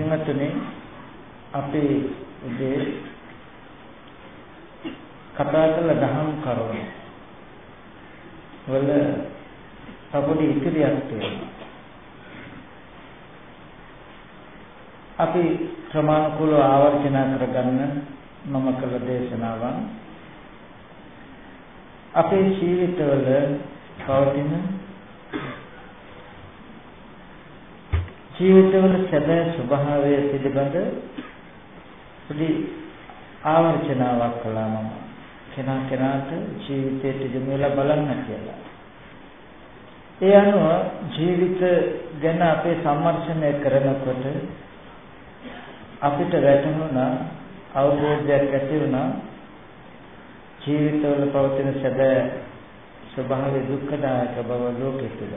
පින්වත්නි අපි උදේ කතා කළ දහම් කරුණු වල අපොඩි ඉතිරියක් තියෙනවා. අපි ක්‍රමානුකූලව ආවර්ජන කරගන්න මම කළ දේශනාවන් අපේ ජීවිතවල පවතින ජීවිතවල සැබෑ ස්වභාවය පිළිබඳ පොඩි ආවර්ජනාවක් කළා මම කෙනා කෙනාට ජීවිතයට යොමු වෙලා බලන්න කියලා. ඒ අනුව ජීවිත ගැන අපේ සම්මර්ෂණය කරනකොට අපිට වැටහුණා අවබෝධයක් ඇති වුණා ජීවිතවල පවතින සැබෑ ස්වභාවය දුක්ඛදායක බව ලෝකෙ තුල.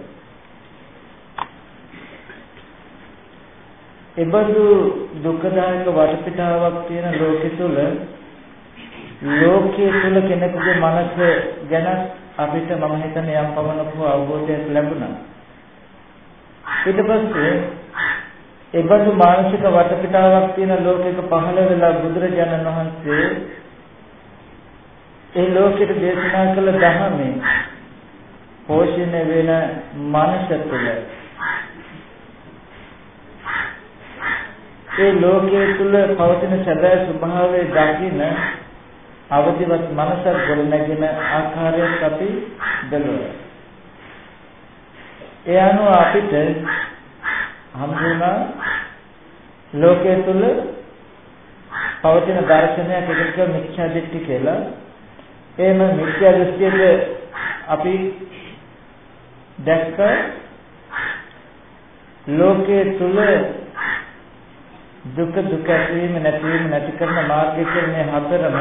එබඳු දුක්ඛදායක වටපිටාවක් තියෙන ලෝකෙ තුල ලෝකයේ තුල කෙනෙකුගේ මනස ගැන අපිට මම හිතන්නේ යම් පමණක අවබෝධයක් ලැබුණා. ඊට පස්සේ එබඳු මානසික වටපිටාවක් තියෙන ලෝකයක පහළ වෙලා බුදුරජාණන් වහන්සේ ඒ ලෝකෙට දේශනා කළ ධර්මයේ පෝෂණය වෙන මනස තුළ ඒ ලෝකයේ තුල පවතින සැබෑ ස්වභාවය දකින අවදිවත් මනසක් ගොඩනැගෙන ආකාරයක් අපි බැලුවා. ඒ අනුව අපිට හම්බුණා ලෝකයේ තුල පවතින දර්ශනයක් එකට මිත්‍යා දෘෂ්ටි කියලා. එහෙම මිත්‍යා දෘෂ්ටියට අපි දැක්ක ලෝකයේ තුල දුක දුක ඇතිවීම නැතිවීම නැති කරන මාර්ගය කියන මේ හතරම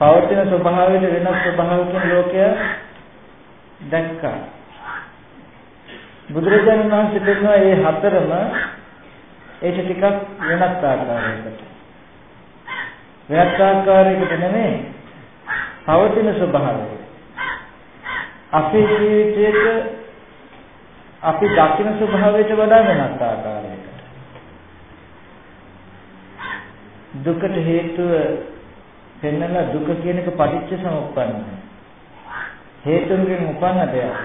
පවතින ස්වභාවයට වෙනස් ස්වභාවකින් ලෝකය දැක්කා. බුදුරජාණන් වහන්සේ කියනවා මේ හතරම ඒක ටිකක් වෙනස් ආකාරයකට. වෙනස් ආකාරයකට නෙමෙයි පවතින ස්වභාවය. අපේ ජීවිතයේ අපි දකින ස්වභාවයට වඩා වෙනස් ආකාරයකට. දුකට හේතුව පෙන්නලා දුක කියන එක පටිච්ච සමුප්පන්නයි. හේතුන්ගෙන් උපන්න දෙයක්.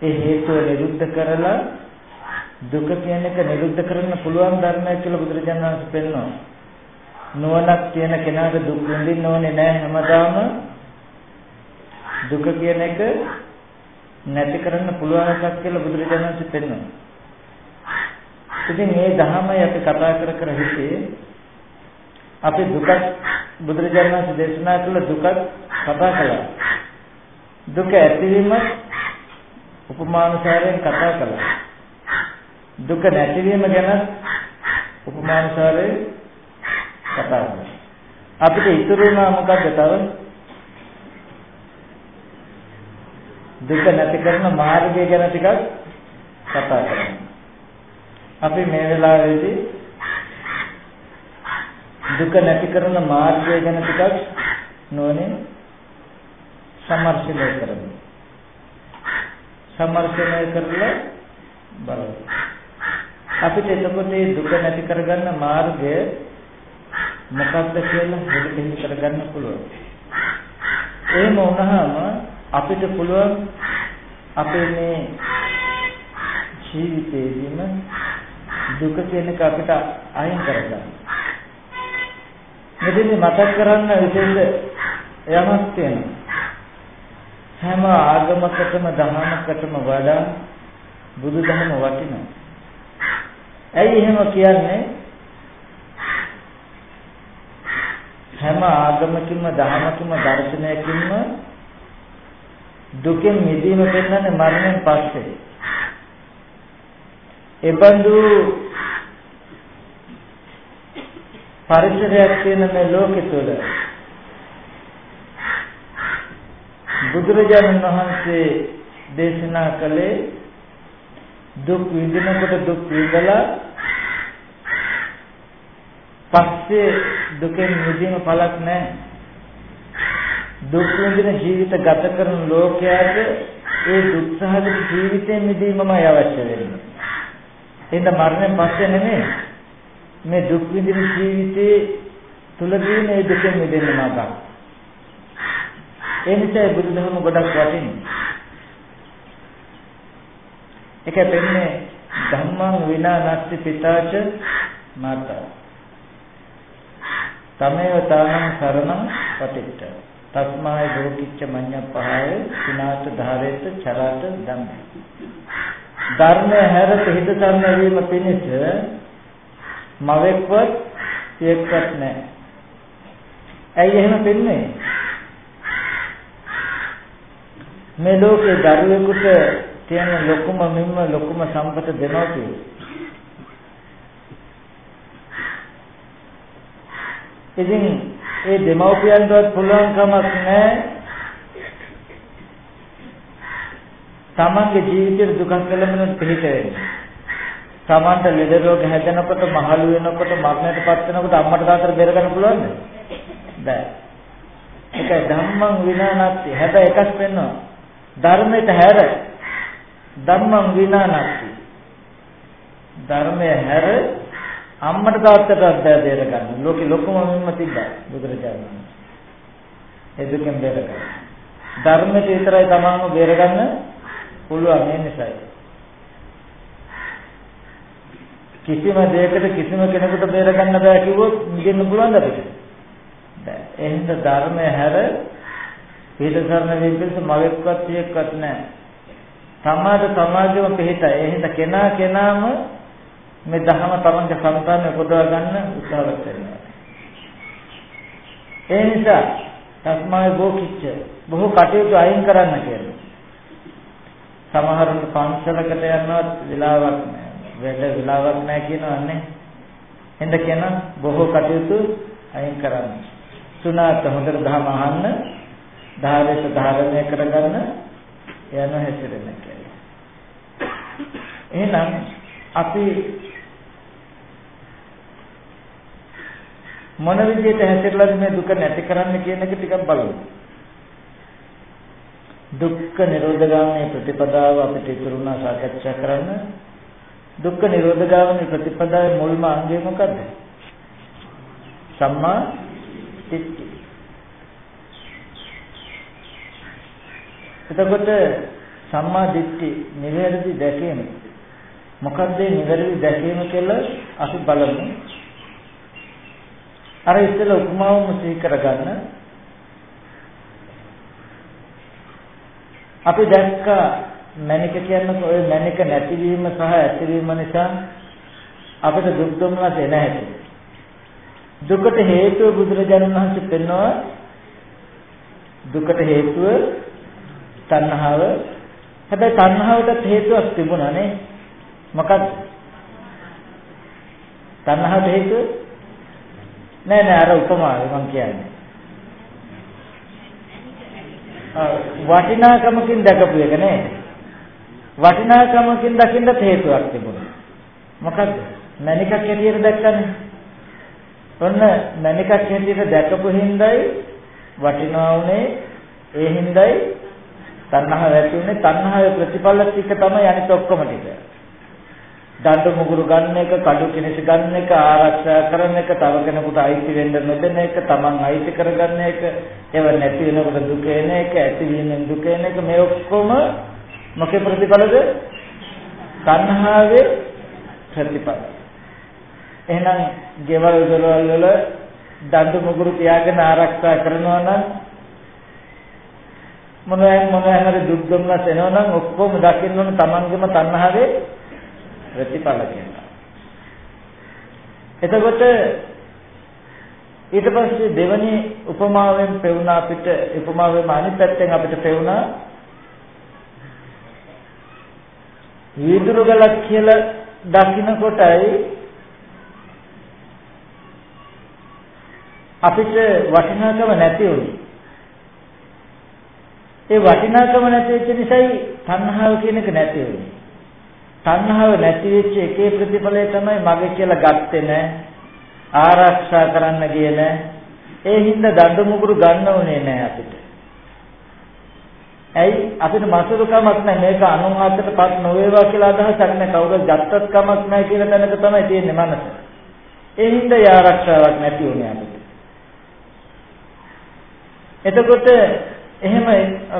ඒ හේතුව නිරුද්ධ කරලා දුක කියන එක නිරුද්ධ කරන්න පුළුවන් ධර්මයක් කියලා බුදුරජාණන් වහන්සේ පෙන්වනවා. නුවණක් තියෙන කෙනාට දුක් විඳින්න ඕනේ නැහැ හැමදාම දුක කියන එක නැති කරන්න පුළුවන් එකක් කියලා බුදුරජාණන් වහන්සේ පෙන්වනවා. ඉතින් මේ ධර්මය අපි කතා කර කර හිටියේ අපි දුක බුදුරජාණන් වහන්සේ දේශනා කළ දුක කතා කළා. දුක ඇතිවීම උපමානුසාරයෙන් කතා කළා. දුක නැතිවීම ගැන උපමානුසාරයෙන් කතා කළා. අපිට ඉතුරු වුණා මොකද්ද තව? දුක නැති කරන මාර්ගය ගැන ටිකක් කතා කරමු. අපි මේ වෙලාවේදී දුක නැති කරන මාර්ගය ගැන ටිකක් නොනේ සමර්ෂණය කරමු. සමර්ෂණය කරලා බලමු. අපිට එතකොට මේ දුක නැති කරගන්න මාර්ගය මොකක්ද කියලා හිතෙන්න කරගන්න පුළුවන්. එහෙම වුණාම අපිට පුළුවන් අපේ මේ ජීවිතේදීම දුක කියන එක අපිට අයින් කරගන්න. මෙතන මතක් කරන්න විශේෂ යමක් තියෙනවා. හැම ආගමකටම දහමකටම වඩා බුදුදහම වටිනවා. ඇයි එහෙම කියන්නේ? හැම ආගමකින්ම දහමකින්ම දර්ශනයකින්ම දුකෙන් මිදීම පෙන්වන්නේ මරණයෙන් පස්සේ. එබඳු පරිසරයක් තියෙන මේ ලෝකෙ තුල බුදුරජාණන් වහන්සේ දේශනා කළේ දුක් විඳිනකොට දුක් විඳලා පස්සේ දුකෙන් මිදීම පළක් නැහැ. දුක් විඳින ජීවිත ගත කරන ලෝකයාට ඒ දුක්සහගත ජීවිතයෙන් මිදීමමයි අවශ්‍ය වෙන්නේ. එහෙනම් මරණයෙන් පස්සේ නෙමෙයි මේ දුක් විඳින ජීවිතේ තුලදී මේ දුකෙන් මිදෙන්න මාර්ගය. ඒ නිසා බුදුදහම ගොඩක් වටින්නේ. ඒක දෙන්නේ ධම්මං විනා නස්ති පිතාච මාතා. තමේව තානං සරණං පටිච්ච. තස්මාය ලෝකිච්ච මඤ්ඤප්පහාය සිනාත ධාරේත චරාත ධම්ම. ධර්මය හැර පිහිට සම්ම වීම පිණිස මවෙක්වත් සියෙක්වත් නැහැ. ඇයි එහෙම වෙන්නේ? මේ ලෝකේ දරුවෙකුට තියෙන ලොකුම මින්ම ලොකුම සම්පත දෙනවා කියන්නේ. ඉතින් ඒ දෙමව්පියන්ටවත් පුළුවන් කමක් නැහැ තමන්ගේ ජීවිතේ දුකක් කළමන පිළිට වෙන්න. තමන්ට ලෙඩ රෝග හැදෙනකොට මහලු වෙනකොට මරණයටපත් වෙනකොට අම්මට තාත්තට බේරගන්න පුළුවන්ද? බෑ. ඒකයි ධම්මං විනානත්ති. හැබැයි එකක් වෙනවා. ධර්මයට හැර ධම්මං විනානත්ති. ධර්මය හැර අම්මට තාත්තට අධ්‍යය බේර ගන්න. ලෝකෙ ලොකුම මින්ම තිබ්බා බුදුරජාණන් වහන්සේ. ඒ දුකෙන් බේර ගන්න. ධර්මයට විතරයි තමන්ව බේර ගන්න පුළුවන් මේ නිසායි. කිසිම දෙයකට කිසිම කෙනෙකුට බේර ගන්න බෑ කිව්වොත් නිදෙන්න පුළුවන්ද අපිට? බෑ. එහෙනම් ධර්මය හැර පිටසරණ වෙද්දී මවෙක්වත් සියෙක්වත් නැහැ. සමාජ සමාජෙම පිටයි. එහෙනම් කෙනා කෙනාම මේ ධර්ම තමන්ගේ సంతානෙ උපදවා ගන්න උත්සාහවත් වෙනවා. ඒ නිසා තස්මාය බෝකිච්ච බොහෝ කටයුතු අයින් කරන්න කියලා. සමහරුන් පන්සලකට යනවත් වෙලාවක් නැහැ. වැඩ වෙලාවක් නැහැ කියනවන්නේ. එඳ කියන බොහෝ කටයුතු අයින් කරන්න. සුණාත හොඳට ධර්ම අහන්න, ධාරයට ධාරණය කරගන්න යන හැසිරෙන්න කියලා. එහෙනම් අපි මොන විදිහට හැසිරලාද මේ දුක නැති කරන්න කියන එක ටිකක් බලමු. දුක්ඛ නිරෝධගාමී ප්‍රතිපදාව අපිට ඉතුරුනා සාකච්ඡා කරන්න. දුක්ඛ නිරෝධගාමී ප්‍රතිපදාවේ මුල්ම අංගය මොකද්ද? සම්මා දිට්ඨි. එතකොට සම්මා දිට්ඨි නිවැරදි දැකීම මොකක්ද නිවැරදි දැකීම කියලා අපි බලමු. අර ඉස්සෙල්ලා උපමාවම සිහි කරගන්න. අපි දැක්ක මණික කියන්නේ ඔය මණික නැතිවීම සහ ඇතිවීම නිසා අපිට දුක් දුම්නස් එන හැටි. දුකට හේතුව බුදුරජාණන් වහන්සේ පෙන්වනවා දුකට හේතුව තණ්හාව. හැබැයි තණ්හාවට හේතුවක් තිබුණා නේ. මොකක්ද? තණ්හාවට හේතුව නෑ නෑ අර උපමාවේ මම කියන්නේ. වටිනාකමකින් දැකපු එක නේද? වටිනාකමකින් දකින්න හේතුවක් තිබුණා. මොකද්ද? මණිකක් හැටියට දැක්කනේ. ඔන්න මණිකක් හැටියට දැකපු හිඳයි වටිනා උනේ ඒ හිඳයි තණ්හාව ඇති උනේ තණ්හාවේ ප්‍රතිඵල ටික තමයි අනිත් ඔක්කොම ටික. දඬු මුගුරු ගන්න එක, කඩු කිනිසි ගන්න එක, ආරක්ෂා කරන එක, තව කෙනෙකුට අයිති වෙන්න නොදෙන එක, Taman අයිති කරගන්න එක, ඒව නැති වෙනකොට දුක එන එක, ඇති වීමෙන් දුක එන එක මේ ඔක්කොම මොකේ ප්‍රතිඵලද? තණ්හාවේ ප්‍රතිඵල. එහෙනම් ගෙවල් දොරවල් වල දඬු මුගුරු තියාගෙන ආරක්ෂා කරනවා නම් මොනවා මොනවා හරි දුක් දුම්නස් එනවා නම් ඔක්කොම දකින්න ඕන Tamanගේම තණ්හාවේ ප්‍රතිඵල කියනවා. එතකොට ඊට පස්සේ දෙවනි උපමාවෙන් පෙවුනා අපිට උපමාවෙම අනිත් පැත්තෙන් අපිට පෙවුනා වීදුරු ගලක් කියලා දකින්නකොටයි අපිට වටිනාකම නැති වුණේ. ඒ වටිනාකම නැති වෙච්ච නිසායි තණ්හාව කියන එක නැති වුණේ. තණ්හාව නැති වෙච්ච එකේ ප්‍රතිඵලය තමයි මගේ කියලා ගත්තේ නැහැ. ආරක්ෂා කරන්න ගියේ නැහැ. ඒ හින්දා දඬු මුගුරු ගන්න උනේ නැහැ අපිට. ඇයි අපිට මසුරුකමක් නැහැ මේක අනුමාතයටපත් නොවේවා කියලා අදහසක් නැහැ කවුරුත් ගත්තත් කමක් නැහැ කියන තැනක තමයි තියෙන්නේ මනස. ඒ හින්දා ආරක්ෂාවක් නැති වුණේ අපිට. එතකොට එහෙම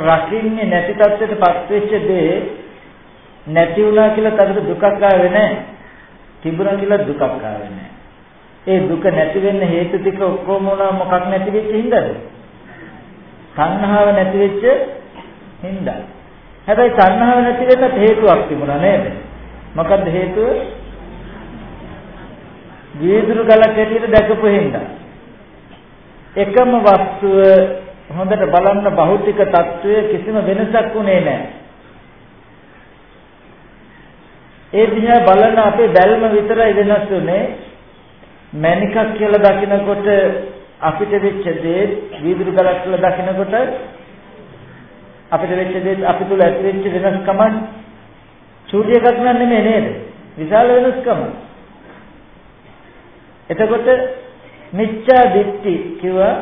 රකින්නේ නැති තත්ත්වයටපත් වෙච්ච දේ නැති වුණා කියලා තකට දුකක් ආවේ නැහැ. තිබුණා කියලා දුකක් ආවේ නැහැ. ඒ දුක නැති වෙන්න හේතු ටික ඔක්කොම වුණා මොකක් නැති වෙච්ච හින්දාද? සංහාව නැති වෙච්ච හින්දායි. හැබැයි සංහාව නැති වෙන්නත් හේතුවක් තිබුණා නේද? මොකද්ද හේතුව? වීදුරු ගලක් ඇටියට දැකපු හින්දා. එකම වස්තුව හොඳට බලන්න භෞතික తত্ত্বය කිසිම වෙනසක් උනේ නැහැ. ඒ දිහා බලන අපේ බැල්ම විතරයි වෙනස් උනේ. මණිකක් කියලා දකිනකොට අපිට වෙච්ච දේ වීදුරු ගලක් කියලා දකිනකොට අපිට වෙච්ච දේ අපි තුල ඇති වෙච්ච වෙනස්කම චූටි එකක් නෙමෙයි නේද? විශාල වෙනස්කම. එතකොට මිච්ඡා දිට්ඨි කිව්වා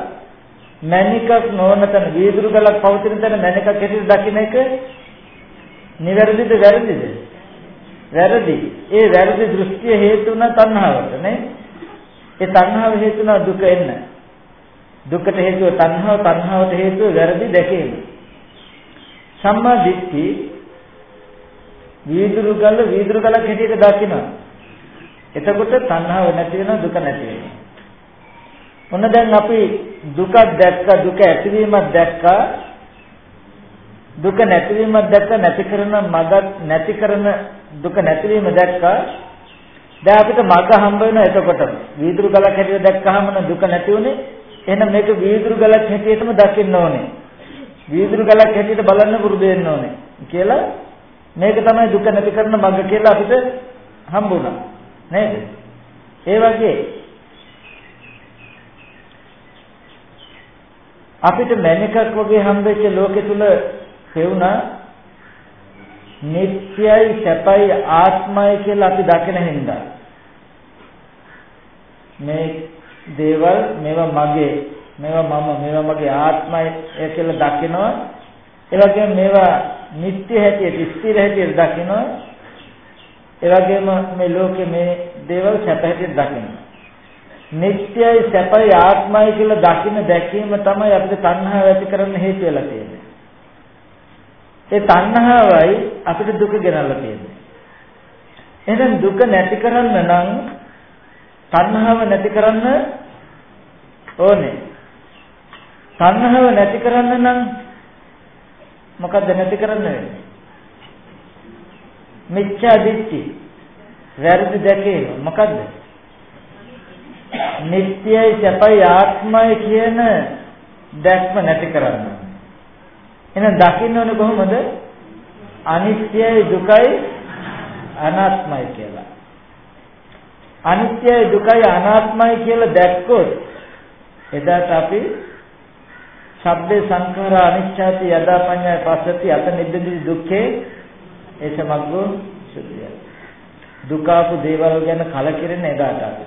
මණිකක් නොවන තැන වීදුරු ගලක් පවතින තැන මණිකක් හැටියට දකින්න එක නිවැරදිද වැරදිද? වැරදි. ඒ වැරදි දෘෂ්ටිය හේතු වුණ තණ්හාවට නේ? ඒ තණ්හාව හේතු වුණ දුක එන්න. දුකට හේතුව තණ්හාව, තණ්හාවට හේතුව වැරදි දැකීම. සම්මා දිට්ඨි වීදුරු ගල වීදුරු ගලක් හැටියට දකිනවා. එතකොට තණ්හාව නැති වෙනවා දුක නැති වෙනවා. මොන දැන් අපි දුකක් දැක්ක දුක ඇතිවීමක් දැක්කා දුක නැතිවීමක් දැක්ක නැති කරන මග නැති කරන දුක නැතිවීම දැක්කා. දැන් අපිට මග හම්බ වෙනවා එතකොට වීදුරු ගලක් හැටියට දැක්කහම දුක නැති උනේ. එහෙනම් මේක වීදුරු ගලක් හැටියටම දකින්න ඕනේ. වීදුරු ගලක් හැටියට බලන්න පුරුදු වෙන්න ඕනේ කියලා මේක තමයි දුක නැති කරන මඟ කියලා අපිට හම්බුණා නේද? ඒ වගේ අපිට මැනිකක් වගේ හම්බෙච්ච ලෝකෙ තුල හේුණා නිත්‍යයි සැපයි ආත්මයි කියලා අපි දකින හින්දා. මේ දේවල් මේවා මගේ මේවා මම මේවා මගේ ආත්මය කියලා දකිනවා. ඒ වගේම මේවා නිත්‍ය හැටියට ස්ථිර හැටියට දකිනවා. ඒ වගේම මේ ලෝකේ මේ දේවල් සැප හැටියට දකිනවා. නිත්‍යයි සැපයි ආත්මයි කියලා දකින්න දැකීම තමයි අපිට තණ්හාව ඇති කරන්න හේතු වෙලා තියෙන්නේ. ඒ තණ්හාවයි අපිට දුක ගෙනල්ලා තියෙන්නේ එහෙනම් දුක නැති කරන්න නම් තණ්හාව නැති කරන්න ඕනේ තණ්හාව නැති කරන්න නම් මොකද්ද නැති කරන්න වෙන්නේ? මිච්ඡා දිට්ඨි. වැරදි දැකීම මොකද්ද? නිට්ටයයි සැපයි ආත්මයි කියන දැක්ම නැති කරන්න. එහෙනම් දකින්න ඕනේ කොහොමද? අනිත්‍යයි දුකයි අනාත්මයි කියලා. අනිත්‍යයි දුකයි අනාත්මයි කියලා දැක්කොත් එදාට අපි සබ්බේ සංඛාරා අනිච්චාති යදා පඤ්ඤාය පස්සති අත නිබ්බිදි දුක්ඛේ ඒසමග්ගෝ සුද්ධිය. දුකාපු දේවල් ගැන කලකිරෙන එදාට අපි.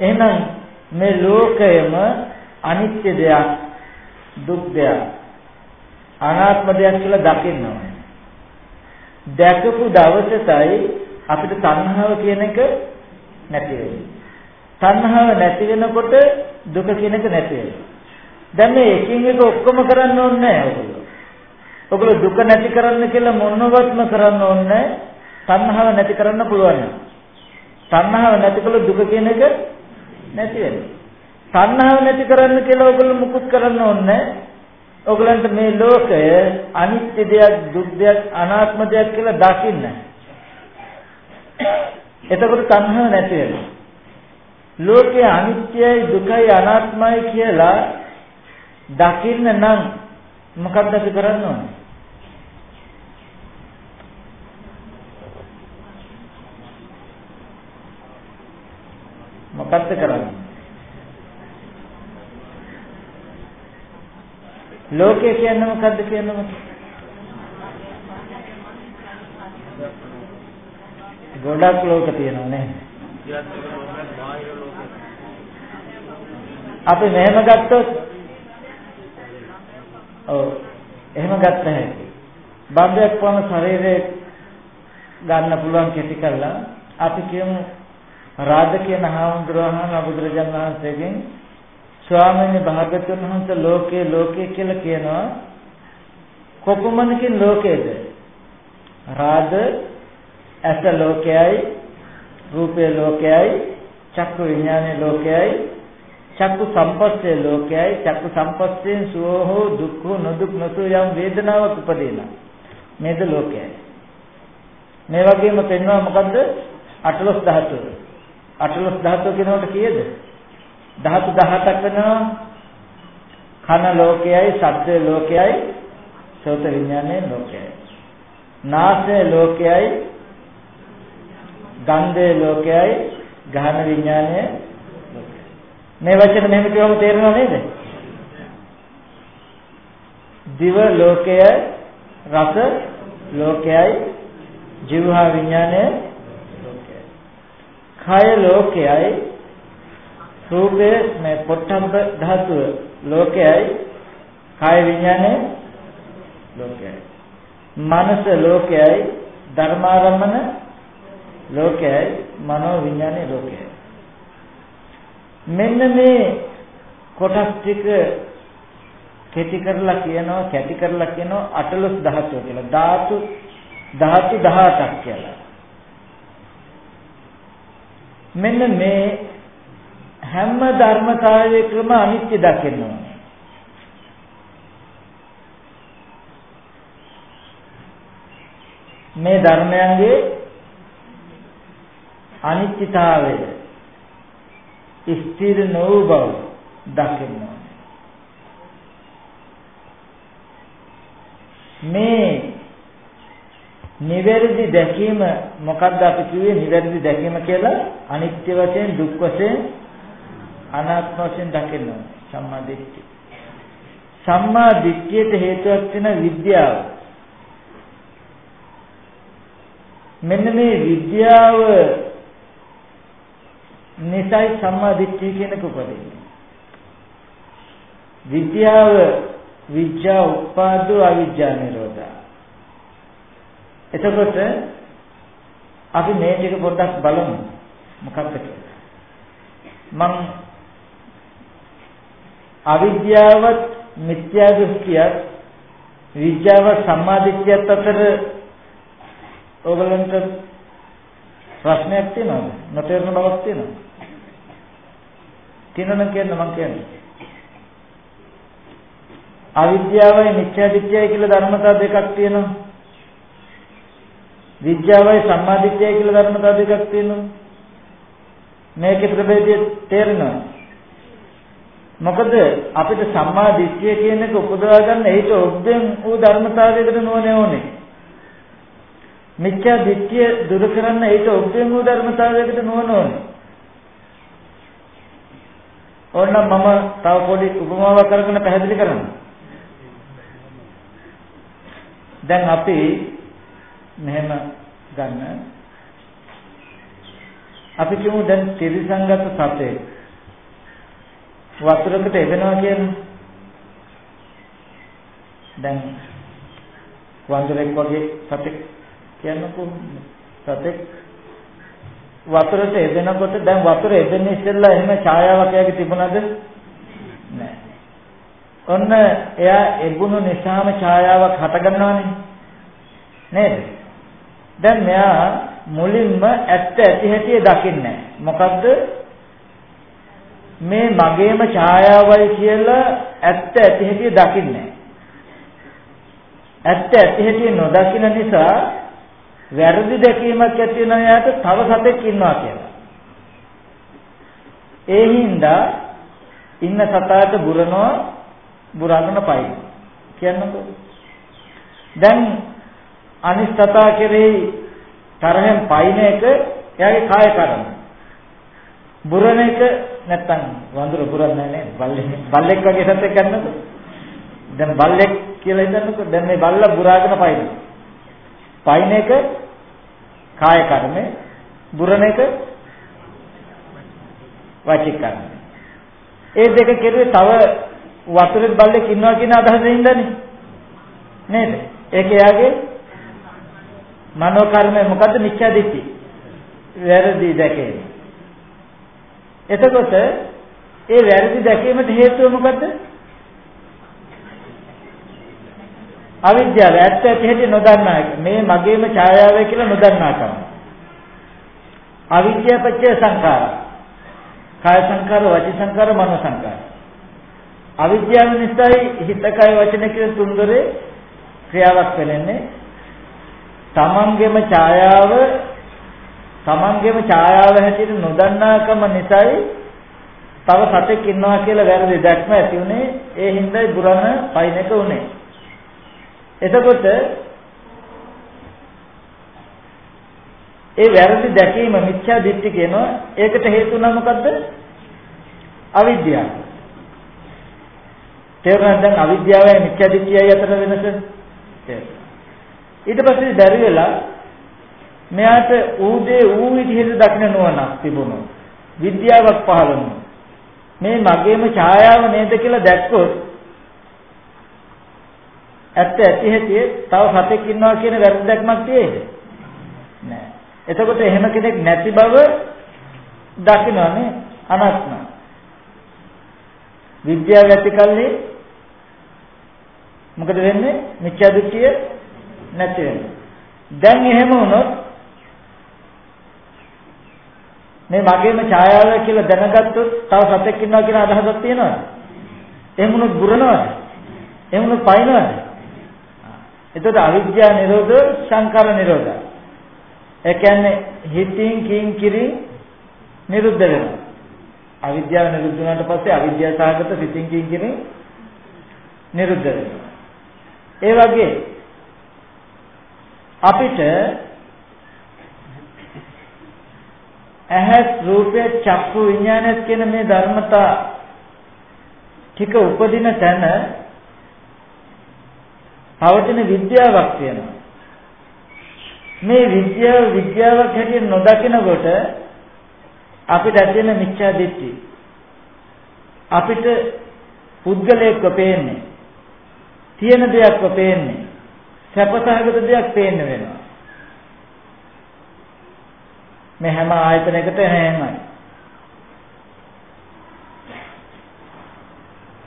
එහෙනම් මේ ලෝකයම අනිත්‍ය දෙයක් දුක් දෙයක් අනාත්ම දෙයක් කියලා දකින්න ඕනේ. දැකපු දවසටයි අපිට තණ්හාව කියන එක නැති වෙන්නේ. තණ්හාව නැති වෙනකොට දුක කියන එක නැති වෙනවා. දැන් මේ එකින් එක ඔක්කොම කරන්න ඕනේ නැහැ ඔයගොල්ලෝ. ඔයගොල්ලෝ දුක නැති කරන්න කියලා මොනවත්ම කරන්න ඕනේ නැහැ. තණ්හාව නැති කරන්න පුළුවන්. තණ්හාව නැතිකල දුක කියන එක නැති වෙනවා. තණ්හාව නැති කරන්න කියලා ඔයගොල්ලෝ මුකුත් කරන්න ඕනේ නැහැ. ඔයගලන්ට මේ ලෝකය අනිත්‍ය දෙයක්, දුක් දෙයක්, අනාත්ම දෙයක් කියලා දකින්න. එතකොට තණ්හාව නැති වෙනවා. ලෝකයේ අනිත්‍යයි දුකයි අනාත්මයි කියලා දකින්න නම් මොකක්ද අපි කරන්න ඕනේ? මොකක්ද කරන්නේ? ලෝකය කියන්නේ මොකද්ද කියන්නේ මොකක්ද? ගොඩක් ලෝක තියෙනවා නේද? ලෝකයක්. බාහිර ලෝකයක්. අපි මෙහෙම ගත්තොත් ඔව් එහෙම ගත්ත හැකි. බම්බයක් වම ශරීරයේ ගන්න පුළුවන් කෙටි කළා අපි කියමු රාජ කියන හාමුදුරුවෝ බුදුරජාණන් වහන්සේගෙන් ස්වාමීන් වහන්සේ වහන්සේ ලෝකේ ලෝකේ කියලා කියනවා. කොපමණකින් ලෝකේද? රාජ ඇස ලෝකයයි රූපේ ලෝකයයි චක්කු විඥානේ ලෝකයයි චක්කු සම්පස්සේ ලෝකයයි චක්කු සම්පස්සෙන් සුවෝ දුක්ඛ නොදුක් නොසු යම් වේදනාවක් උපදිනා මේද ලෝකයයි. මේ වගේම පෙන්වනවා මොකද්ද? අටලොස් ධාතුව. අටලොස් ධාතුව කියනකොට කීයද? ධාතු 18ක් වෙනවා. කන ලෝකයයි ශබ්ද ලෝකයයි සෝත විඥානයේ ලෝකයයි. නාසය ලෝකයයි ගන්ධය ලෝකයයි ගහන විඥානය මේ වචන මෙහෙම කියවම තේරෙනව නේද? දිව ලෝකය රස ලෝකයයි ජීවහා විඥානය ලෝකයයි. කය ලෝකයයි රූපය මේ පොට්ටම්බ ධාතුව ලෝකයයි. කාය විඥානය ලෝකයයි. මනස ලෝකයයි. ධර්මාරම්මන ලෝකයයි. මනෝ විඥානේ ලෝකයයි. මෙන්න මේ කොටස් ටික කැටි කරලා කියනවා කැටි කරලා කියනවා අටලොස් ධාතුව කියලා. ධාතු ධාතු 18ක් කියලා. මෙන්න මේ හැම ධර්මතාවයකම අනිත්‍ය දකින්න ඕනේ. මේ ධර්මයන්ගේ අනිත්‍යතාවය ස්ථිර නොවු බව දකින්න ඕනේ. මේ නිවැරදි දැකීම මොකක්ද අපි කිව්වේ නිවැරදි දැකීම කියලා අනිත්‍ය වශයෙන් දුක් වශයෙන් අනාත්ම වශයෙන් දකින්න සම්මා දිට්ඨිය. සම්මා දිට්ඨියට හේතුවක් වෙන විද්‍යාව. මෙන්න මේ විද්‍යාව නිසයි සම්මා දිට්ඨිය කියනක උපදින්නේ. විද්‍යාව විද්‍යා උපාදෝ අවිද්‍යා නිරෝධා. එතකොට අපි මේ ටික පොඩ්ඩක් බලමු. මොකක්ද කියලා. මම අවිද්‍යාවත් මිත්‍යා දෘෂ්ටියත් විද්‍යාව සම්මාදිට්ඨියත් අතර ඕගලන්ට ප්‍රශ්නයක් තියෙනවද? නොතේරෙන බවක් තියෙනවද? තියෙනවනම් කියන්න මම කියන්නේ. අවිද්‍යාවයි මිත්‍යා දෘෂ්ටියයි කියලා ධර්මතා දෙකක් තියෙනවා. විද්‍යාවයි සම්මාදිට්ඨියයි කියලා ධර්මතා දෙකක් තියෙනවා. මේකේ ප්‍රභේදය තේරෙනවා. මොකද අපිට සම්මා දිට්ඨිය කියන එක උපදවා ගන්න ඒක ඔබෙන් ඌ ධර්මතාවයකට නොනේ ඕනේ. මිත්‍යා දිට්ඨිය දුරු කරන්න ඒක ඔබෙන් ඌ ධර්මතාවයකට නොන ඕනේ. ඕනනම් මම තව පොඩි උපමාවක් කරගෙන පැහැදිලි කරන්න. දැන් අපි මෙහෙම ගන්න. අපි කියමු දැන් ත්‍රිසංගත සතේ වතුරකට එදෙනවා කියන්නේ. දැන් වඳුරෙක් වගේ සතෙක් කියන්නකෝ සතෙක් වතුරට එදෙනකොට දැන් වතුර එදෙන්න ඉස්සෙල්ලා එහෙම ඡායාවක් එයාගේ තිබුණාද? නැහැ. ඔන්න එයා එබුණු නිසාම ඡායාවක් හටගන්නවානේ. නේද? දැන් මෙයා මුලින්ම ඇත්ත ඇති හැටි දකින්නේ මොකද්ද? මේ මගේම ඡායාවයි කියලා ඇත්ත ඇති හැටි දකින්නේ ඇත්ත ඇති හැටි නොදකින නිසා වැරදි දැකීමක් ඇති වෙන යාට තව සතෙක් ඉන්නවා කියලා. ඒ හින්දා ඉන්න සතාට බුරනවා බුරාගෙන පයි. කියන්නකෝ. දැන් අනිත් සතා කෙරෙහි තරහෙන් පයින් එක එයාගේ කාය කර්ම. බුරණ එක නැත්තම් වඳුර පුරන්නේ නැහැ බල්ලෙක් බල්ලෙක් වගේ සතෙක් ගන්නකො දැන් බල්ලෙක් කියලා හිතන්නකො දැන් මේ බල්ලා බුරාගෙන පයින් පයින් එක කාය කර්මය බුරණ එක වාචික කර්මය ඒ දෙක කෙරුවේ තව වතුරේ බල්ලෙක් ඉන්නවා කියන අදහසින් ඉඳන්නේ. නේද? ඒක එයාගේ මනෝ කර්මය මොකද්ද මිච්ඡා දිට්ඨි. වැරදි දැකීම. එතකොට ඒ වැරදි දැකීමට හේතුව මොකද්ද? අවිද්‍යාව ඇත්ත ඇති හැටි නොදන්නා එක. මේ මගේම ඡායාවයි කියලා නොදන්නාකම. අවිද්‍යාව පත්‍ය සංඛාර. කාය සංඛාර, වචී සංඛාර, මනෝ සංඛාර. අවිද්‍යාව නිසායි හිත කය වචන කියන තුන්දරේ ක්‍රියාවක් වෙන්නේ. තමන්ගේම ඡායාව තමන්ගේම ඡායාව හැටියට නොදන්නාකම නිසායි තව සතෙක් ඉන්නවා කියලා වැරදි දැක්ම ඇති උනේ. ඒ හින්දායි බුරණ පයින් එක උනේ. එතකොට ඒ වැරදි දැකීම මිත්‍යා දිට්ඨි කියනවා. ඒකට හේතු නම් මොකද්ද? අවිද්‍යාව. තේරුණාද දැන් අවිද්‍යාවයි මිත්‍යා දිට්ඨියයි අතර වෙනස? ඊට පස්සේ බැරි වෙලා මෙයාට ඌදේ ඌ විදිහට දකින්න නොවනක් තිබුණා විද්‍යාවක් පහළ වුණා මේ මගේම ඡායාව නේද කියලා දැක්කොත් ඇත්ත ඇති හැටි තව සතෙක් ඉන්නවා කියන වැරදි දැක්මක් තියෙයිද? නෑ. එතකොට එහෙම කෙනෙක් නැති බව දකින්නනේ අනාත්ම. විද්‍යාව ඇති කල්හි මොකද වෙන්නේ? මිත්‍යා දෘෂ්ටිය නැති වෙනවා. දැන් එහෙම වුණොත් මේ මගේම ඡායාව කියලා දැනගත්තොත් තව සතෙක් ඉන්නවා කියන අදහසක් තියෙනවද? එහෙම වුණොත් බුරනවද? එහෙම වුණොත් පයින්නවද? එතකොට අවිද්‍යා නිරෝධ සංකාර නිරෝධ. ඒ කියන්නේ හිතින් කින් කිරින් නිරුද්ධ වෙනවා. අවිද්‍යාව නිරුද්ධ වුණාට පස්සේ අවිද්‍යාව සහගත සිතින් කින් කිරින් නිරුද්ධ වෙනවා. ඒ වගේ අපිට ඇහත් රූපය චක්කු විඥානයත් කියන මේ ධර්මතා ටික උපදින තැන පවතින විද්‍යාවක් තියෙනවා. මේ විද්‍යාව විද්‍යාවක් හැටියට නොදකිනකොට අපිට ඇතිවෙන මිච්ඡා දිට්ඨි අපිට පුද්ගලයෙක්ව පේන්නේ තියෙන දෙයක්ව පේන්නේ සැපසහගත දෙයක් පේන්න වෙනවා මේ හැම ආයතනයකට හැමයි.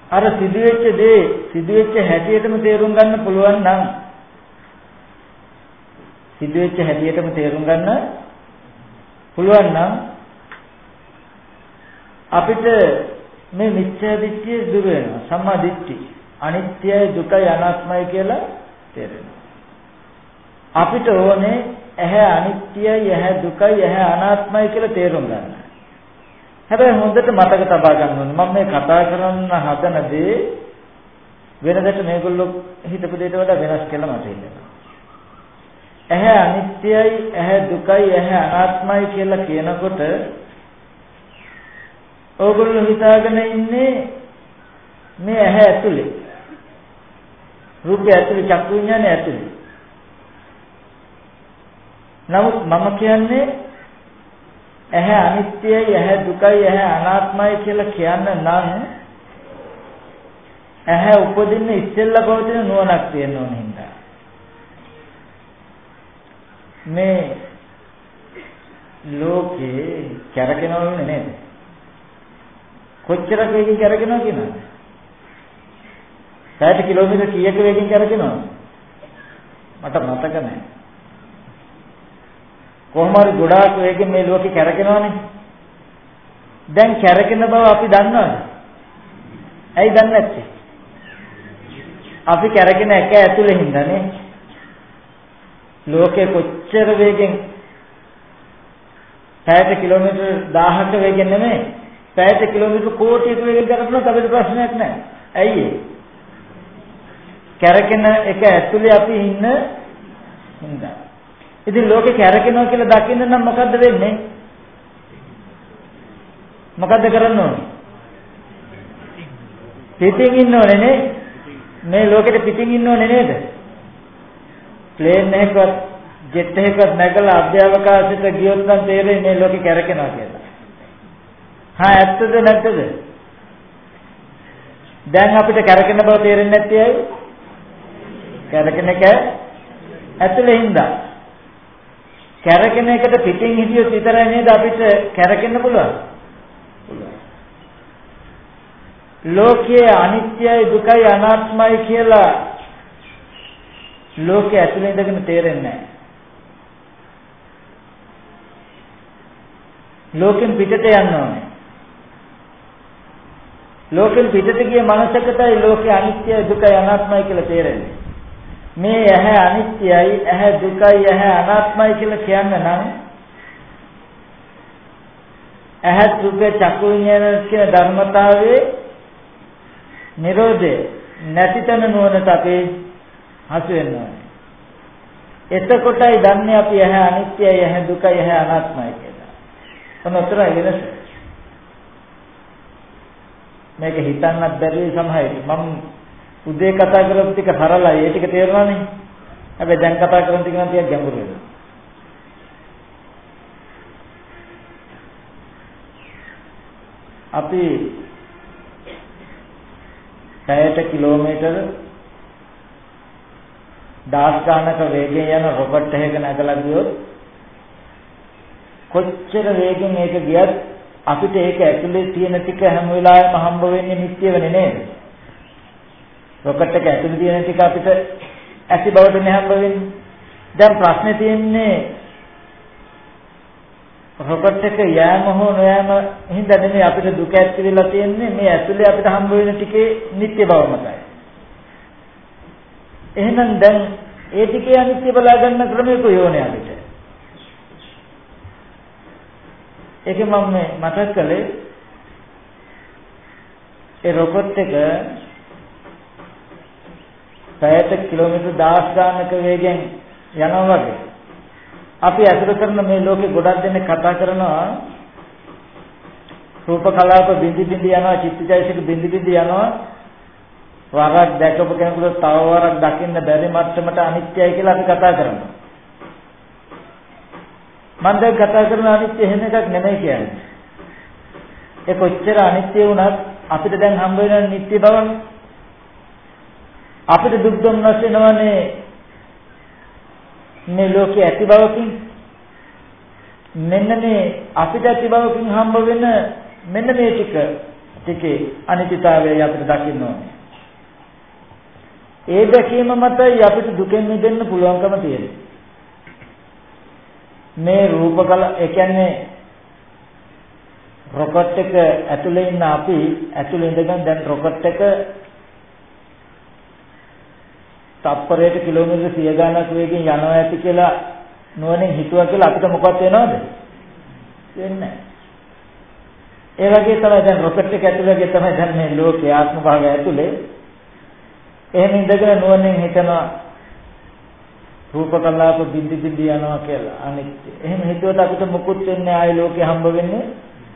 අර සිදුවෙච්ච දේ සිදුවෙච්ච හැටියටම තේරුම් ගන්න පුළුවන් නම් සිදුවෙච්ච හැටියටම තේරුම් ගන්න පුළුවන් නම් අපිට මේ මිත්‍යා දිට්ඨිය දුර වෙනවා සම්මා දිට්ඨි. අනිත්‍යයි දුකයි අනාත්මයි කියලා තේරෙනවා. අපිට ඕනේ ඇහැ අනිත්‍යයි ඇහැ දුකයි ඇහැ අනාත්මයි කියලා තේරුම් ගන්න හැබැයි හොඳට මතක තබා ගන්න ඕනේ මම මේ කතා කරන්න හදන දේ වෙනදට මේගොල්ලෝ හිතපු දෙයට වඩා වෙනස් කියලා මට හිතෙනවා. ඇහැ අනිත්‍යයි, ඇහැ දුකයි, ඇහැ අනාත්මයි කියලා කියනකොට ඕගොල්ලෝ හිතාගෙන ඉන්නේ මේ ඇහැ ඇතුලේ. රූපය ඇතුලේ චක්කු විඤ්ඤාණය ඇතුලේ. නමුත් මම කියන්නේ ඇහැ අනිත්‍යයි ඇහැ දුකයි ඇහැ අනාත්මයි කියලා කියන්න නම් ඇහැ උපදින්න ඉස්සෙල්ලා පවතින නුවණක් තියෙන්න ඕන හින්දා. මේ ලෝකේ කැරකෙනවනේ නේද? කොච්චරක් වේගෙන් කැරකෙනවද කියනවද පැයට කිලෝමීටර් කීයක වේගෙන් කැරකෙනවද? මට මතක නැහැ. කොහොම හරි ගොඩාක් වේගෙන් මේ ලෝකේ කැරකෙනවනේ. දැන් කැරකෙන බව අපි දන්නවද? ඇයි දන්නේ නැත්තේ? අපි කැරකෙන එක ඇතුලේ හින්දානේ. ලෝකේ කොච්චර වේගෙන් පැයට කිලෝමීටර් 1000ක වේගෙන් නෙමෙයි. පැයට කිලෝමීටර් කෝටියක වේගෙන් කරපුණොත් අපිට ප්‍රශ්නයක් නැහැ. ඇයි ඒ? කැරකෙන එක ඇතුලේ අපි ඉන්න හින්දා. ඉතින් ලෝකේ කැරකෙනවා කියලා දකින්න නම් මොකද්ද වෙන්නේ? මොකද්ද කරන්න ඕනේ? පිටින් ඉන්න ඕනේ නේ? මේ ලෝකෙට පිටින් ඉන්න ඕනේ නේද? ප්ලේන් එකකවත් ජෙට් එකකවත් නැගලා අධ්‍යාපකාශයට ගියොත් නම් තේරෙන්නේ මේ ලෝකේ කැරකෙනවා කියලා. හා ඇත්තද නැත්තද? දැන් අපිට කැරකෙන බව තේරෙන්නේ නැත්තේ ඇයි? කැරකෙන එක ඇතුලේ හින්දා. කැරකෙන එකට පිටින් හිටියොත් විතරයි නේද අපිට කැරකෙන්න පුළුවන්? පුළුවන්. ලෝකයේ අනිත්‍යයි දුකයි අනාත්මයි කියලා ලෝකයේ ඇතුලේ ඉඳගෙන තේරෙන්නේ නැහැ. ලෝකෙන් පිටට යන්න ඕනේ. ලෝකෙන් පිටට ගිය මනසකටයි ලෝකේ අනිත්‍යයි දුකයි අනාත්මයි කියලා තේරෙන්නේ. මේ ඇහැ අනිත්‍යයි ඇහැ දුකයි ඇහැ අනාත්මයි කියලා කියන්න නම් ඇහැ දුක චක්කු විඤ්ඤාණ කියන ධර්මතාවයේ Nirodhe නැති තැන නුවණට අපි හසු වෙන්න ඕනේ. එතකොටයි දන්නේ අපි ඇහැ අනිත්‍යයි ඇහැ දුකයි ඇහැ අනාත්මයි කියලා. ඔන්න උතරයි වෙනස. මේක හිතන්නත් බැරි සමහරවිට මම උදේ කතා කරපු ටික සරලයි ඒ ටික තේරුණානේ හැබැයි දැන් කතා කරන ටික නම් ටිකක් ගැඹුරු වෙනවා අපි පැයට කිලෝමීටර දහස් ගානක වේගයෙන් යන රොකට් එකක නැගලා ගියොත් කොච්චර වේගෙන් ඒක ගියත් අපිට ඒක ඇතුලේ තියෙන ටික හැම වෙලාවෙම හම්බ වෙන්නේ නිත්‍ය වෙන්නේ නේද? රොකට් එක ඇතුලේ තියෙන ටික අපිට ඇති බවට නේ හම්බ වෙන්නේ. දැන් ප්‍රශ්නේ තියෙන්නේ රොකට් එක යෑම හෝ නොයෑම හින්දා නෙමෙයි අපිට දුක ඇති වෙලා තියෙන්නේ මේ ඇතුලේ අපිට හම්බ වෙන ටිකේ නිත්‍ය බව මතයි. එහෙනම් දැන් ඒ ටිකේ අනිත්‍ය බලා ගන්න ක්‍රමයක යෝනේ අපිට. ඒක මම මේ මතක් කළේ ඒ රොකට් එක පැයට කිලෝමීටර් 10 ගානක වේගෙන් යනවා වගේ අපි අසුර කරන මේ ලෝකේ ගොඩක් දෙනෙක් කතා කරනවා රූප කලාප බිඳි බිඳි යනවා චිත්තජයසික බිඳි බිඳි යනවා වරක් දැකපු කෙනෙකුට තව වරක් දකින්න බැරි මට්ටමට අනිත්‍යයි කියලා අපි කතා කරනවා මම දැන් කතා කරන අනිත්‍ය එහෙම එකක් නෙමෙයි කියන්නේ. ඒ කොච්චර අනිත්‍ය වුණත් අපිට දැන් හම්බ වෙන නිත්‍ය බවනේ. අපිට දුක් දුන්නස් වෙනවනේ මේ ලෝකේ ඇති බවකින්. මෙන්න මේ අපිට ඇති බවකින් හම්බ වෙන මෙන්න මේ ටික ටිකේ අනිත්‍යතාවය අපිට දකින්න ඕනේ. ඒ දැකීම මතයි අපිට දුකෙන් මිදෙන්න පුළුවන්කම තියෙන්නේ. මේ රූප කල ඒ කියන්නේ රොකට් එක ඇතුලේ ඉන්න අපි ඇතුලේ ඉඳගෙන දැන් රොකට් එක තප්පරයට කිලෝමීටර 100 ගණනක් වේගෙන් යනවා ඇති කියලා නුවණින් හිතුවා කියලා අපිට මොකක්ද වෙනවද? වෙන්නේ ඒ වගේ තමයි දැන් රොකට් එක ඇතුලේ තමයි දැන් මේ ලෝකයේ ආත්ම භාවය ඇතුලේ එහෙම ඉඳගෙන නුවණින් හිතනවා රූප කලාප බින්දි බින්දි යනවා කියලා අනිත්‍ය. එහෙම හිතුවට අපිට මුකුත් වෙන්නේ ආයි ලෝකේ හම්බ වෙන්නේ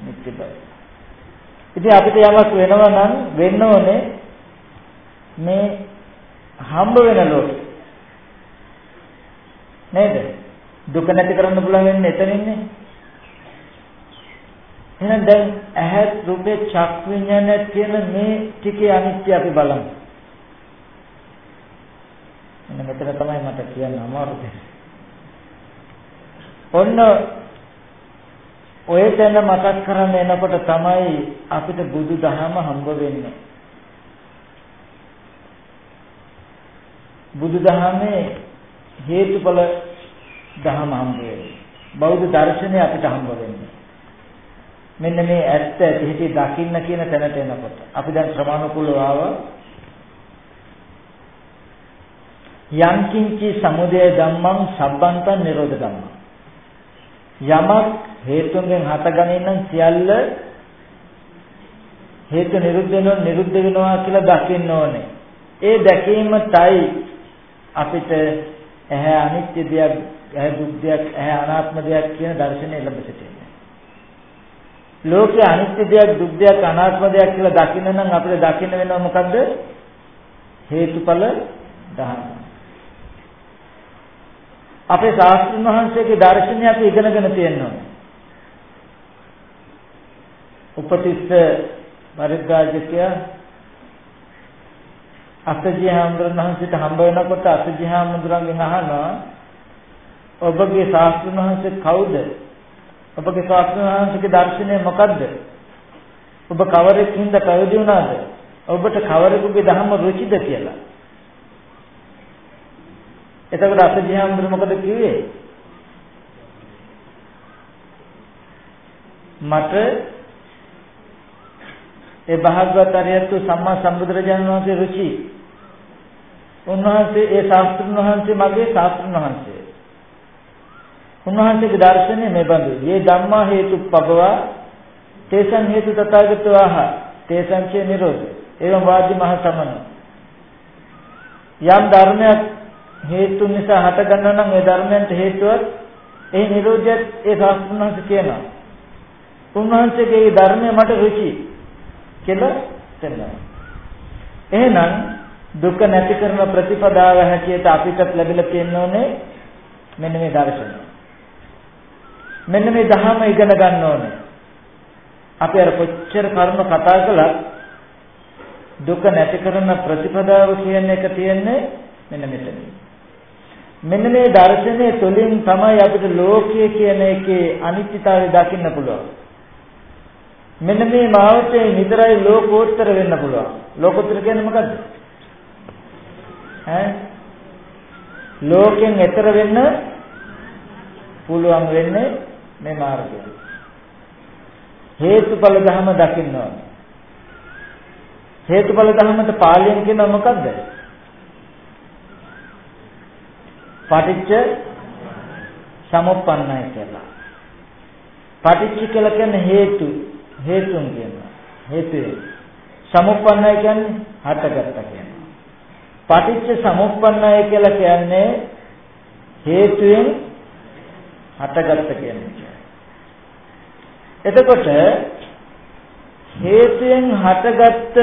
නිත්‍ය බව. ඉතින් අපිට යමක් වෙනවා නම් වෙන්න ඕනේ මේ හම්බ වෙන ලෝකෙ. නේද? දුක නැති කරන්න පුළුවන් වෙන්නේ එතනින්නේ. එහෙනම් දැන් ඇහැ රූපේ චක් විඤ්ඤාණය කියන මේ ටිකේ අනිත්‍ය අපි බලමු. මෙන්න මෙතන තමයි මට කියන්න අමාරු ඔන්න ඔය තැන මතක් කරන්න එනකොට තමයි අපිට බුදු දහම හම්බ වෙන්නේ. බුදු දහමේ හේතුඵල දහම හම්බ වෙන්නේ. බෞද්ධ දර්ශනය අපිට හම්බ වෙන්නේ. මෙන්න මේ ඇත්ත ඇහිටි දකින්න කියන තැනට එනකොට අපි දැන් ශ්‍රමානුකූලව ආවා යංකින්චි සමුදය ධම්මං සබ්බන්තං නිරෝධ ධම්මං යමක් හේතුන්ගෙන් හටගන්නේ නම් සියල්ල හේතු නිරුද්ධ වෙනවා නිරුද්ධ වෙනවා කියලා දකින්න ඕනේ. ඒ දැකීමයි අපිට ඇහැ අනිත්‍ය දෙයක්, ඇහැ දුක් දෙයක්, ඇහැ අනාත්ම දෙයක් කියන දර්ශනය ලැබ සිටින්නේ. ලෝකයේ අනිත්‍ය දෙයක්, දුක් දෙයක්, අනාත්ම දෙයක් කියලා දකින්න නම් අපිට දකින්න වෙනවා මොකද්ද? හේතුඵල ධර්ම. අපේ ශාස්ත්‍රඥ වහන්සේගේ දර්ශනය අපි ඉගෙනගෙන තියෙනවා. උපතිස්ස පරිද්දාජකයා අසජී හාමුදුරන්වහන්සේට හම්බ වෙනකොට අසජී හාමුදුරන්ගෙන් අහනවා ඔබගේ ශාස්ත්‍රඥ වහන්සේ කවුද? ඔබගේ ශාස්ත්‍රඥ වහන්සේගේ දර්ශනය මොකද්ද? ඔබ කවරෙකින්ද පැවිදි වුණාද? ඔබට කවරෙකුගේ ධර්ම රුචිද කියලා. එතකොට අසජී හාමුදුර මොකද කිව්වේ? මට ඒ භාගවත් අරියත්තු සම්මා සම්බුදුරජාණන් වහන්සේ රුචි. උන්වහන්සේ ඒ ශාස්ත්‍රඥ වහන්සේ මගේ ශාස්ත්‍රඥ වහන්සේ. උන්වහන්සේගේ දර්ශනය මේ බඳු. "යේ ධම්මා හේතුප්පබවා තේසං හේතු තථාගතවාහ තේසං චේ නිරෝධ." එවං වාදි මහ සමන. යම් ධර්මයක් හේතු නිසා හට ගන්නවා නම් ඒ ධර්මයන්ට හේතුවක් ඒ නිරෝධයත් ඒ ශාස්ත්‍රඥ වහන්සේ කියනවා. උන්වහන්සේගේ ධර්මය මට රුචි. කියලා පෙන්වනවා. එහෙනම් දුක නැති කරන ප්‍රතිපදාව හැටියට අපිටත් ලැබිලා තියෙන්නේ මෙන්න මේ දර්ශනය. මෙන්න මේ ධහම ඉගෙන ගන්න ඕනේ. අපි අර කොච්චර කර්ම කතා කළත් දුක නැති කරන ප්‍රතිපදාව කියන එක තියෙන්නේ මෙන්න මෙතන. මෙන්න මේ දර්ශනය තුළින් තමයි අපිට ලෝකය කියන එකේ අනිත්‍යතාවය දකින්න පුළුවන්. මෙන්න මේ මාවතේ නිතරයි ලෝකෝත්තර වෙන්න පුළුවන්. ලෝකෝත්තර කියන්නේ මොකද්ද? ඈ ලෝකෙන් එතර වෙන්න පුළුවන් වෙන්නේ මේ මාර්ගයෙන්. හේතුඵල ධර්ම දකින්න ඕනේ. හේතුඵල ධර්මයට පාලියෙන් කියන මොකද්ද? පටිච්ච සමුප්පන්නයි කියලා. පටිච්ච කියලා කියන්නේ හේතු හේතුන් කියනවා. හේතුය. සමුප්පන්නය කියන්නේ හටගත්ත කියනවා. පටිච්ච සමුප්පන්නය කියලා කියන්නේ හේතුයෙන් හටගත්ත කියන්නේ. එතකොට හේතුයෙන් හටගත්ත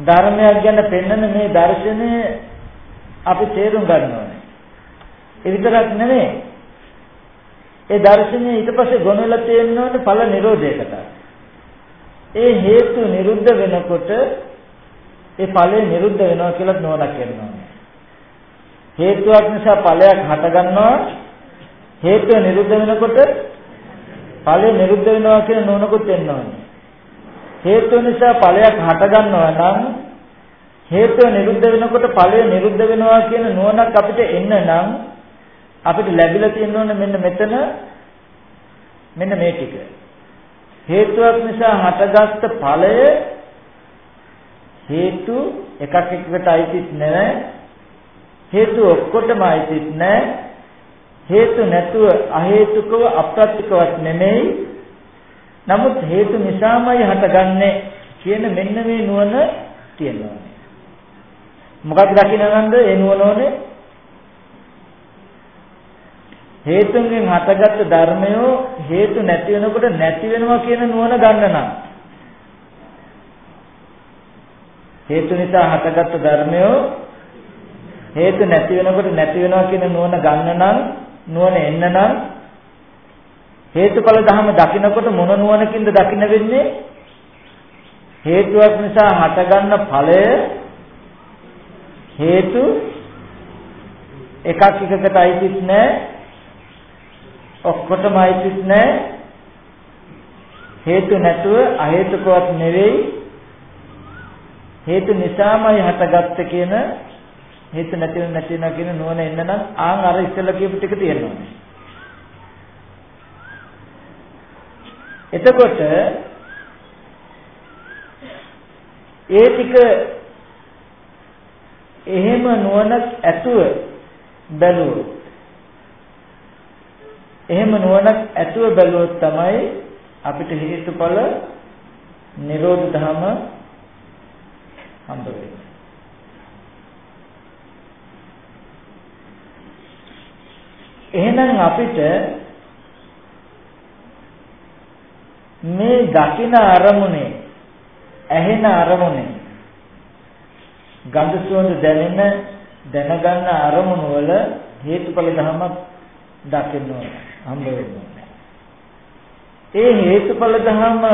ධර්මයක් ගැන පෙන්වන මේ දර්ශනය අපි තේරුම් ගන්න ඕනේ. ඒ විතරක් නෙමෙයි ඒ දර්ශනය ඊට පස්සේ ගොනු වෙලා තියෙනවනේ ඵල නිරෝධයකට. ඒ හේතු නිරුද්ධ වෙනකොට ඒ ඵලය නිරුද්ධ වෙනවා කියලා නෝනක් කියනවා. හේතුවක් නිසා ඵලයක් හට ගන්නවා හේතුව නිරුද්ධ වෙනකොට ඵලය නිරුද්ධ වෙනවා කියන නෝනකුත් එන්නවනේ. හේතුව නිසා ඵලයක් හට ගන්නවා නම් හේතුව නිරුද්ධ වෙනකොට ඵලය නිරුද්ධ වෙනවා කියන නෝනක් අපිට එන්න නම් අපිට ලැබිලා තියෙනවනේ මෙන්න මෙතන මෙන්න මේ ටික. හේතුවක් නිසා හටගත්ත ඵලය හේතු එකක් එකට අයිතිත් නැහැ. හේතු ඔක්කොටම අයිතිත් නැහැ. හේතු නැතුව අහේතුකව අප්‍රත්‍යකවත් නෙමෙයි. නමුත් හේතු නිසාමයි හටගන්නේ කියන මෙන්න මේ නුවණ තියෙනවා. මොකක්ද දකින්නවන්ද ඒ නුවණ ඕනේ? හේතුන්ගෙන් හටගත්තු ධර්මය හේතු නැති වෙනකොට නැති වෙනවා කියන නුවණ ගන්න නම්. හේතු නිසා හටගත්තු ධර්මය හේතු නැති වෙනකොට නැති වෙනවා කියන නුවණ ගන්න නම් නුවණ එන්න නම් හේතුඵල ධර්ම දකිනකොට මොන නුවණකින්ද දකින්න වෙන්නේ? හේතුවක් නිසා හටගන්න ඵලය හේතු එකක් එකකට අයිතිත් නැහැ ඔක්කොටම අයිතිත් නැහැ. හේතු නැතුව අහේතුකවත් නෙවෙයි. හේතු නිසාමයි හටගත්ත කියන හේතු නැතිව නැති වෙනවා කියන නුවණ එන්න නම් ආන් අර ඉස්සෙල්ලා කියපු ටික තියෙනවා. එතකොට ඒ ටික එහෙම නුවණක් ඇතුව බැලුවොත් එහෙම නුවණක් ඇතුව බැලුවොත් තමයි අපිට හේතුඵල නිරෝධ ධම හම්බ වෙන්නේ. එහෙනම් අපිට මේ දකින අරමුණේ ඇහෙන අරමුණේ ගන්ධ සුවඳ දැනෙන දැනගන්න අරමුණු වල හේතුඵල ධමයක් දකින්න ඕනේ. හම්බ වෙන්නේ. ඒ හේතුඵල ධර්ම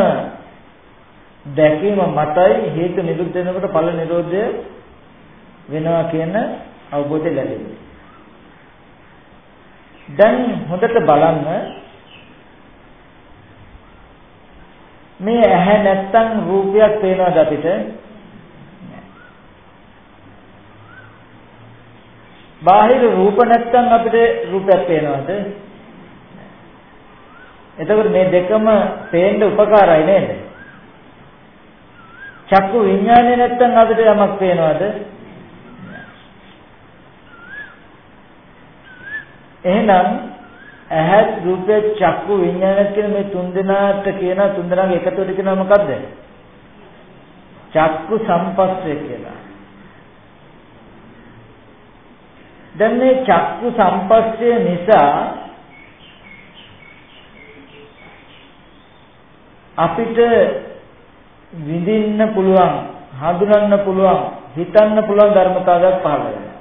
දැකීම මතයි හේතු නිරුද්ධ වෙනකොට ඵල නිරෝධය වෙනවා කියන අවබෝධය ලැබෙන්නේ. දැන් හොඳට බලන්න මේ ඇහැ නැත්තම් රූපයක් පේනවද අපිට? බාහිර රූප නැත්තම් අපිට රූපයක් පේනවද? එතකොට මේ දෙකම පේන්න උපකාරයි නේද? චක්කු විඥානේ නැත්තම් අපිට යමක් පේනවද? එහෙනම් ඇහත් රූපේ චක්කු විඥානත් කියන මේ තුන් දෙනාට කියන තුන් දෙනාගේ එකතුවට කියනවා මොකද්ද? චක්කු සම්පස්සේ කියලා. දැන් මේ චක්කු සම්පස්සේ නිසා අපිට විඳින්න පුළුවන්, හඳුනන්න පුළුවන්, හිතන්න පුළුවන් ධර්මතාවයක් පහළ වෙනවා.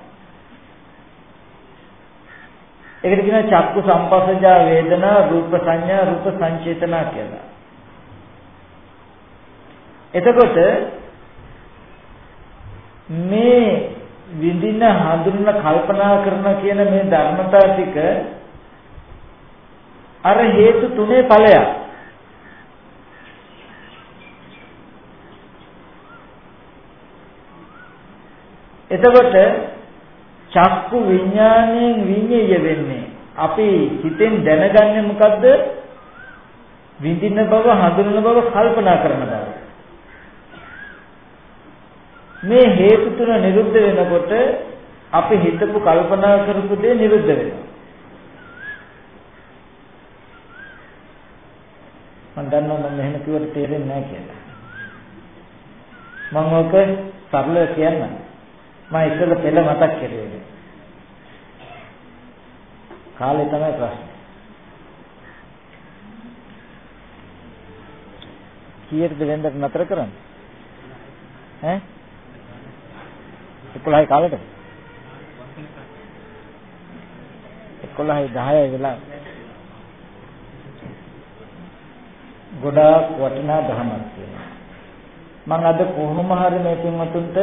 ඒකට කියනවා චක්කු සම්පස්සජා වේදනා රූප සංඥා රූප සංචේතනා කියලා. එතකොට මේ විඳින හඳුනන කල්පනා කරන කියන මේ ධර්මතා ටික අර හේතු තුනේ ඵලයක්. එතකොට චක්කු විඥාණයෙන් විඤ්ඤය වෙන්නේ. අපි හිතෙන් දැනගන්නේ මොකද්ද? විඳින බව, හඳුනන බව, කල්පනා කරන බව. මේ හේතු තුන නිරුද්ධ වෙනකොට අපි හිතපු කල්පනා කරපු දේ නිරුද්ධ වෙනවා. මම දන්නවා මම මෙහෙම කිව්වට තේරෙන්නේ නැහැ කියලා. මම ඔක සරලව කියන්නම්. මම ඉස්සෙල්ල පෙළ මතක් කරුවේ. කාලේ තමයි ප්‍රශ්නේ. කීයටද වෙන්දට නතර කරන්නේ? ඈ? 11යි කාලෙට? 11යි 10යි වෙලා. ගොඩාක් වටිනා ධර්මයක් තියෙනවා. මම අද කොහොම හරි මේ පින්වතුන්ට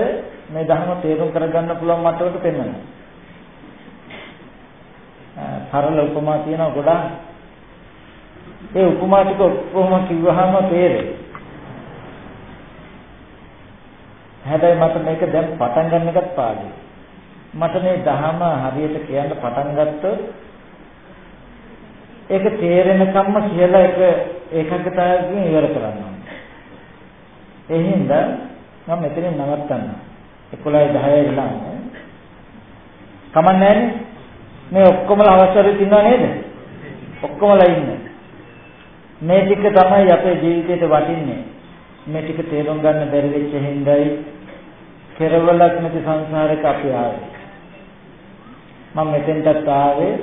මේ ධර්ම තේරුම් කරගන්න පුළුවන් මට්ටමට පෙන්වනවා. සරල උපමා තියෙනවා ගොඩාක්. ඒ උපමා ටික ඔක්කොම කිව්වහම තේරෙයි. හැබැයි මට මේක දැන් පටන් ගන්න එකත් පාඩුයි. මට මේ ධහම හරියට කියන්න පටන් ගත්තොත් ඒක තේරෙනකම්ම කියලා එක ඒකකතාවකින් ඉවර කරන්න ඕනේ. ඒ හින්දා මම මෙතනින් නවත්තන්නම්. 11යි 10යි ළඟ. කමන්නේ මේ ඔක්කොමලා අවශ්‍යරි තියනවා නේද? ඔක්කොමලා ඉන්නේ. මේ ටික තමයි අපේ ජීවිතේට වටින්නේ. මේ ටික තේරුම් ගන්න බැරි වෙච්ච හින්දායි කෙරවලක් නැති සංසාරයක අපි ආවේ. මම මෙතෙන්ටත් ආවේ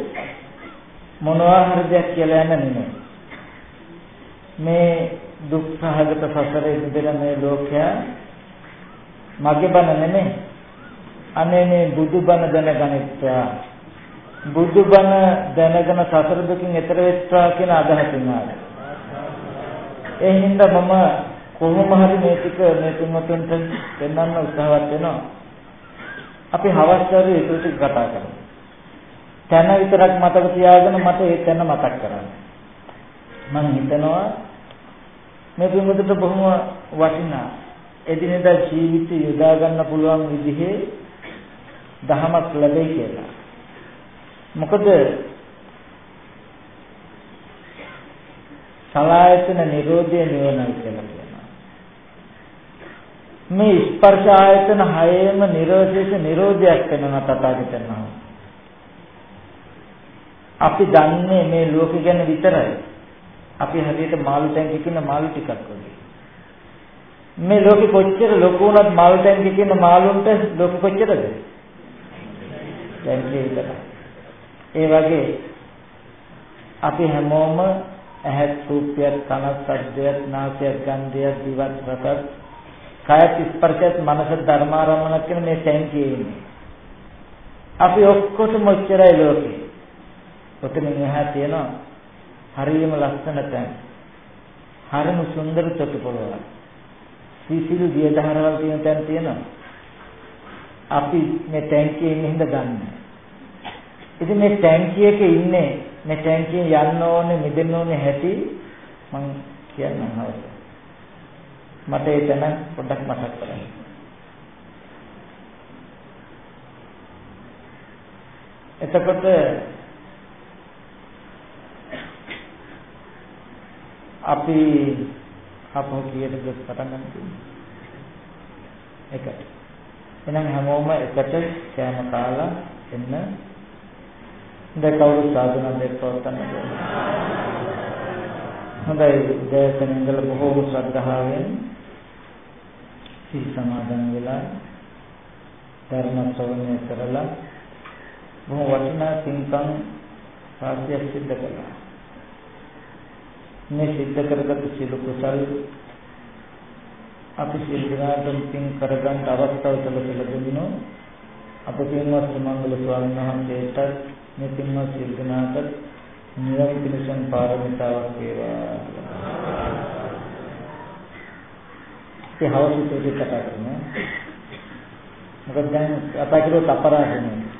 මොනවා හරි දෙයක් කියලා යන්න නෙමෙයි. මේ දුක් සහගත සසරේ ඉඳලා මේ ලෝකයා මගේ බන නෙමෙයි. අනේ මේ බුදුබණ දැනගනිත්වා. බුදුබණ දැනගෙන සසර දුකින් එතර වෙත්වා කියන අදහසින් ආවා. ඒ හින්දා මම කොහොම හරි මේ ටික මේ තුන්වතුන්ට දෙන්නන්න උත්සාහවත් වෙනවා. අපි හවස් කරේ ඒක ටික කතා කරමු. තැන විතරක් මතක තියාගෙන මට ඒ තැන මතක් කරන්න. මම හිතනවා මේ තුන්වතුන්ට බොහොම වටිනා එදිනෙදා ජීවිතය යොදා ගන්න පුළුවන් විදිහේ දහමක් ලැබෙයි කියලා. මොකද සලායතන නිරෝධය නිවනයි කියලා කියනවා. මේ ස්පර්ශ ආයතන හයේම නිරෝධයේ නිරෝධයක් වෙනවා තථාගතයන් වහන්සේ. අපි දන්නේ මේ ලෝකෙ ගැන විතරයි. අපි හරියට මාළු ටැංකියක ඉන්න මාළු ටිකක් වගේ. මේ ලෝකෙ කොච්චර ලොකු වුණත් මාළු ටැංකියක ඉන්න මාළුන්ට ලෝකෙ කොච්චරද? ටැංකිය විතරයි. ඒ වගේ අපි හැමෝම ඇහත් රූපයක් කනත් ශබ්දයක් නාසයක් ගන්ධයක් දිවත් රසත් කායත් ස්පර්ශයත් මනස ධර්මාරම්මණක් කියන මේ ටැංකියේ ඉන්නේ. අපි ඔක්කොටම ඔච්චරයි ලෝකේ. ඔතනින් එහා තියෙනවා හරියම ලස්සන තැන්. හරිම සුන්දර තොටුපළක්. සීසිලු දිය දහරවල් තියෙන තැන තියෙනවා. අපි මේ ටැංකියේ ඉන්න හින්දා දන්නේ. ඉතින් මේ ටැංකියක ඉන්නේ මේ ටැංකිය යන්න ඕනේ මිදෙන්න ඕනේ හැටි මම කියන්නම් හවස. මට ඒ තැන පොඩ්ඩක් මතක් කරගන්න. එතකොට අපි අපෝ කීයට ගොස් පටන් ගන්න තියෙන්නේ. ඒකයි. එහෙනම් හැමෝම එකට කෑම කාලා එන්න දැන් කවුරු සාධනයක් පවත්වන්න හොඳයි දේශන ඉඳලා බොහෝ ශ්‍රද්ධාවෙන් සිල් සමාදන් වෙලා ධර්ම ශ්‍රවණය කරලා බොහෝ වටිනා පින්කම් සාධ්‍යයක් සිද්ධ කළා මේ සිද්ධ කරගත් සියලු කුසල් අපි සියලු දෙනාටම පින් කරගන්න අවස්ථාව සැලසෙලා දුන්නෝ අප පින්වත් මංගල ස්වාමීන් වහන්සේට මේ පින්වත් සියලු දෙනාට නිවන් පිණසන් පාරමිතාවක් වේවා. ඒ හවසිතේ කතා කරනවා. මොකද දැන් අපා කිව්වොත් අපරාධ නෙමෙයි.